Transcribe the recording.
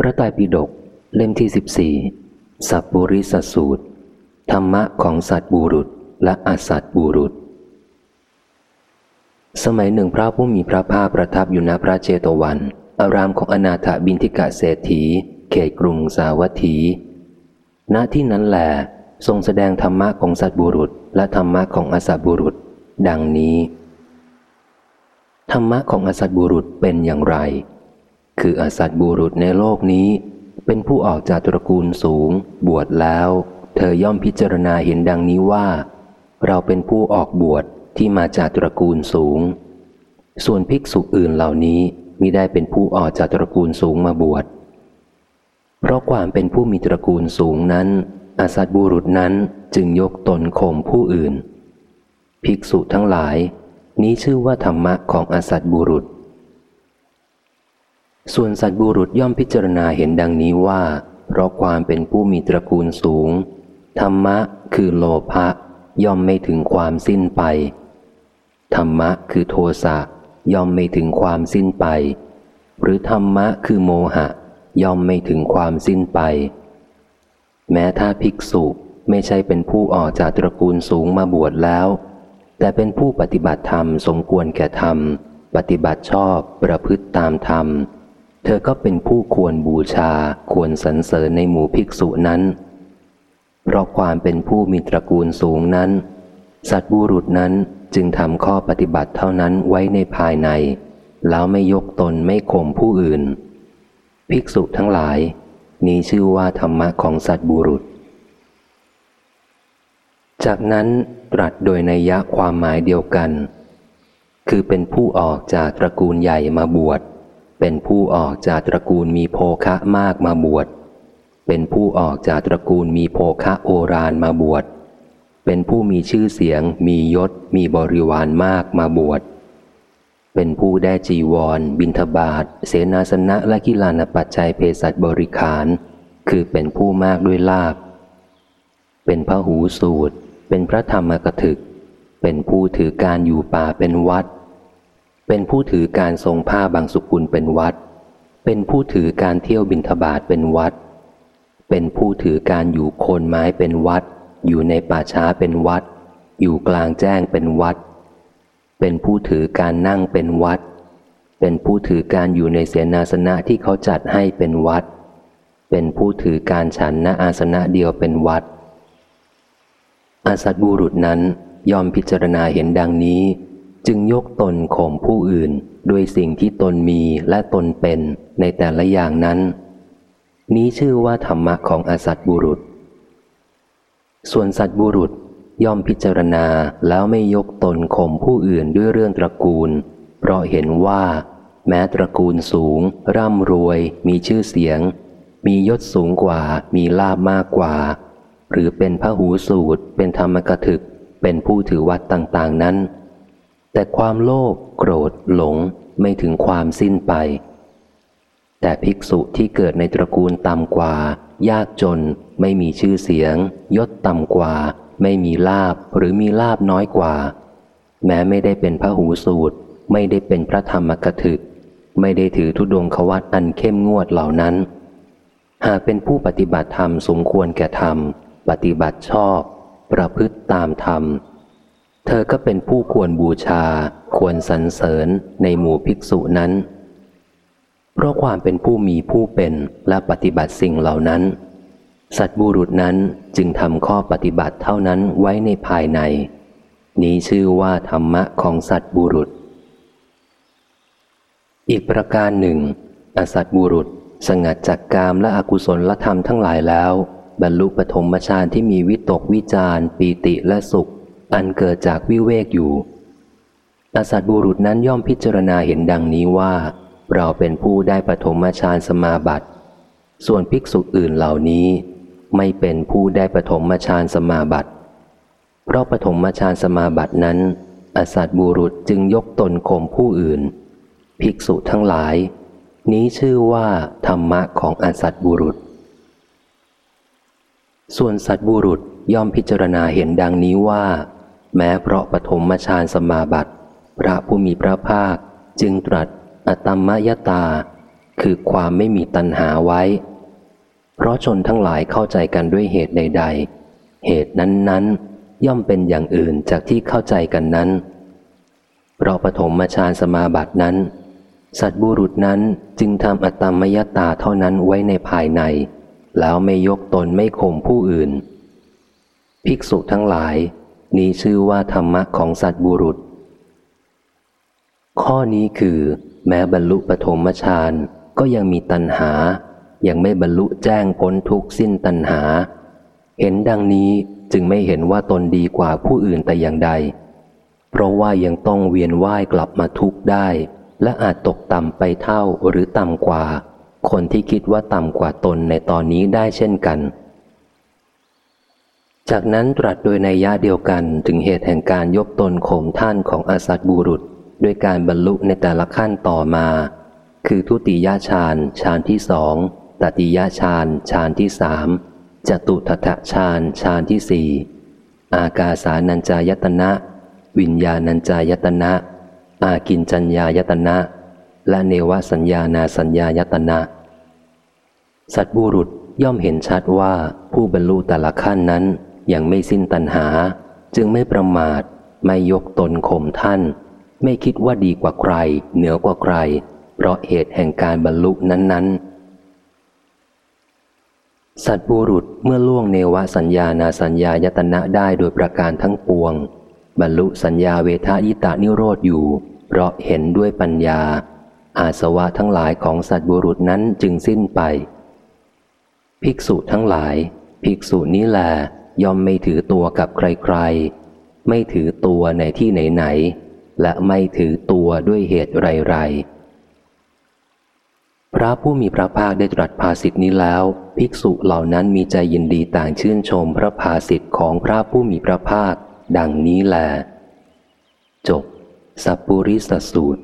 พระไตรปิฎกเล่มที่สิบสี่สัพบุริสสูตร ธรรมะของสัตบุรุษและอสัตบุรุษ สมัยหนึ่งพระผู้มีพระภาคประทับอยู่ณพระเจตวัน อารามของอนาถบินทิกะเศรษฐี เขตกรุงสาวัตถี ณที่นั้นแหลทรงแสดงธรรมะของสัตบุรุษ และธรรมะของอสัตบุรุษ ดังนี้ ธรรมะของอสัตบุรุษเป็นอย่างไร คืออสัตบุรุษในโลกนี้ เป็นผู้ออกจากตระกูลสูง บวชแล้ว เธอย่อมพิจารณาเห็นดังนี้ว่า เราเป็นผู้ออกบวชที่มาจากตระกูลสูง ส่วนภิกษุอื่นเหล่านี้มิได้เป็นผู้ออกจากตระกูลสูงมาบวช เพราะความเป็นผู้มีตระกูลสูงนั้นอสัตบุรุษนั้นจึงยกตนข่มผู้อื่น ภิกษุทั้งหลาย นี้ชื่อว่าธรรมะของอสัตบุรุษ ส่วนสัตบุรุษย่อมพิจารณาเห็นดังนี้ว่า เพราะความเป็นผู้มีตระกูลสูง ธรรมะคือโลภะย่อมไม่ถึงความสิ้นไป ธรรมะคือโทสะย่อมไม่ถึงความสิ้นไป หรือธรรมะคือโมหะ ย่อมไม่ถึงความสิ้นไป แม้ถ้าภิกษุไม่ใช่เป็นผู้ออกจากตระกูลสูงมาบวชแล้ว แต่เป็นผู้ปฏิบัติธรรมสมควรแก่ธรรม ปฏิบัติชอบประพฤติตามธรรม เธอก็เป็นผู้ควรบูชาควรสรรเสริญในหมู่ภิกษุนั้น เพราะความเป็นผู้มีตระกูลสูงนั้น สัตบุรุษนั้นจึงทำข้อปฏิบัติเท่านั้นไว้ในภายใน แล้วไม่ยกตนไม่ข่มผู้อื่น ภิกษุทั้งหลาย นี้ชื่อว่าธรรมะของสัตบุรุษ จากนั้นตรัสโดยในยะความหมายเดียวกัน คือเป็นผู้ออกจากตระกูลใหญ่มาบวช เป็นผู้ออกจากตระกูลมีโภคะมากมาบวช เป็นผู้ออกจากตระกูลมีโภคะโอรานมาบวช เป็นผู้มีชื่อเสียง มียศ มีบริวารมากมาบวช เป็นผู้ได้จีวร บินทบาท เสนาสนะและกิลานปัจจัยเภสัชบริขาร คือเป็นผู้มากด้วยลาบ เป็นพระหูสูตร เป็นพระธรรมกถึก เป็นผู้ถือการอยู่ป่าเป็นวัด เป็นผู้ถือการทรงผ้าบางสุกุลเป็นวัด เป็นผู้ถือการเที่ยวบินทบาทเป็นวัด เป็นผู้ถือการอยู่โคนไม้เป็นวัด อยู่ในป่าช้าเป็นวัด อยู่กลางแจ้งเป็นวัด เป็นผู้ถือการนั่งเป็นวัด เป็นผู้ถือการอยู่ในเสนาสนะที่เขาจัดให้เป็นวัด เป็นผู้ถือการฉันณอาสนะเดียวเป็นวัด อาสัตบุรุษนั้นยอมพิจารณาเห็นดังนี้ จึงยกตนข่มผู้อื่นด้วยสิ่งที่ตนมีและตนเป็นในแต่ละอย่างนั้น นี้ชื่อว่าธรรมะของอสัตบุรุษ ส่วนสัตบุรุษย่อมพิจารณาแล้วไม่ยกตนข่มผู้อื่นด้วยเรื่องตระกูล เพราะเห็นว่า แม้ตระกูลสูง ร่ำรวย มีชื่อเสียง มียศสูงกว่า มีลาบมากกว่า หรือเป็นพระหูสูตรเป็นธรรมกถึก เป็นผู้ถือวัดต่าง ๆ นั้น แต่ความโลภโกรธหลงไม่ถึงความสิ้นไป แต่ภิกษุที่เกิดในตระกูลต่ำกว่า ยากจน ไม่มีชื่อเสียง ยศต่ำกว่า ไม่มีลาบหรือมีลาบน้อยกว่า แม้ไม่ได้เป็นพระหูสูตร ไม่ได้เป็นพระธรรมกถึก ไม่ได้ถือทุดงควัตอันเข้มงวดเหล่านั้น หากเป็นผู้ปฏิบัติธรรมสมควรแก่ธรรม ปฏิบัติชอบ ประพฤติตามธรรม เธอก็เป็นผู้ควรบูชา ควรสรรเสริญในหมู่ภิกษุนั้น เพราะความเป็นผู้มีผู้เป็นและปฏิบัติสิ่งเหล่านั้น สัตบุรุษนั้นจึงทำข้อปฏิบัติเท่านั้นไว้ในภายใน นี้ชื่อว่าธรรมะของสัตบุรุษ อีกประการหนึ่ง อสัตบุรุษสงัดจากกามและอกุศลธรรมทั้งหลายแล้ว บรรลุปฐมฌานที่มีวิตกวิจารปีติและสุข อันเกิดจากวิเวกอยู่ อสัตบุรุษนั้นย่อมพิจารณาเห็นดังนี้ว่า เราเป็นผู้ได้ปฐมฌานสมาบัติ ส่วนภิกษุอื่นเหล่านี้ ไม่เป็นผู้ได้ปฐมฌานสมาบัติ เพราะปฐมฌานสมาบัตินั้น อสัตบุรุษจึงยกตนข่มผู้อื่น ภิกษุทั้งหลาย นี้ชื่อว่าธรรมะของอสัตบุรุษ ส่วนสัตบุรุษย่อมพิจารณาเห็นดังนี้ว่า แม้เพราะปฐมฌานสมาบัติ พระผู้มีพระภาคจึงตรัสอตมมยตา คือความไม่มีตัณหาไว้ เพราะชนทั้งหลายเข้าใจกันด้วยเหตุใด ๆ เหตุนั้นๆ ย่อมเป็นอย่างอื่นจากที่เข้าใจกันนั้น เพราะปฐมฌานสมาบัตินั้น สัตบุรุษนั้นจึงทำอัตตมยตาเท่านั้นไว้ในภายใน แล้วไม่ยกตนไม่ข่มผู้อื่น ภิกษุทั้งหลาย นี้ชื่อว่าธรรมะของสัตบุรุษ ข้อนี้คือ แม้บรรลุปฐมฌานก็ยังมีตัณหา ยังไม่บรรลุแจ้งพ้นทุกสิ้นตัณหา เห็นดังนี้จึงไม่เห็นว่าตนดีกว่าผู้อื่นแต่อย่างใด เพราะว่ายังต้องเวียนว่ายกลับมาทุกข์ได้ และอาจตกต่ำไปเท่าหรือต่ำกว่า คนที่คิดว่าต่ำกว่าตนในตอนนี้ได้เช่นกัน จากนั้นตรัสโดยในยะเดียวกันถึงเหตุแห่งการยกตนข่มท่านของอาสัตบุรุษ ด้วยการบรรลุในแต่ละขั้นต่อมา คือทุติยฌานฌานที่สองตติยฌานฌานที่สามจตุทัตฌานฌานที่สี่อากาสานัญจายตนะ วิญญาณัญจายตนะ อากินจัญญายตนะ และเนวสัญญานาสัญญายตนะ สัตบุรุษย่อมเห็นชัดว่าผู้บรรลุแต่ละขั้นนั้น ยังไม่สิ้นตัณหา จึงไม่ประมาท ไม่ยกตนข่มท่าน ไม่คิดว่าดีกว่าใคร เหนือกว่าใคร เพราะเหตุแห่งการบรรลุนั้นๆ สัตบุรุษเมื่อล่วงเนวสัญญานาสัญญายตนะได้โดยประการทั้งปวง บรรลุสัญญาเวทายตานิโรธอยู่ เพราะเห็นด้วยปัญญา อาสวะทั้งหลายของสัตบุรุษนั้นจึงสิ้นไป ภิกษุทั้งหลาย ภิกษุนี้แหละ ย่อมไม่ถือตัวกับใครๆ ไม่ถือตัวในที่ไหนๆ และไม่ถือตัวด้วยเหตุไรๆ พระผู้มีพระภาคได้ตรัสภาสิทธินี้แล้ว ภิกษุเหล่านั้นมีใจยินดีต่างชื่นชมพระภาสิทธิ์ของพระผู้มีพระภาค ดังนี้แลจบ สัพปุริสสูตร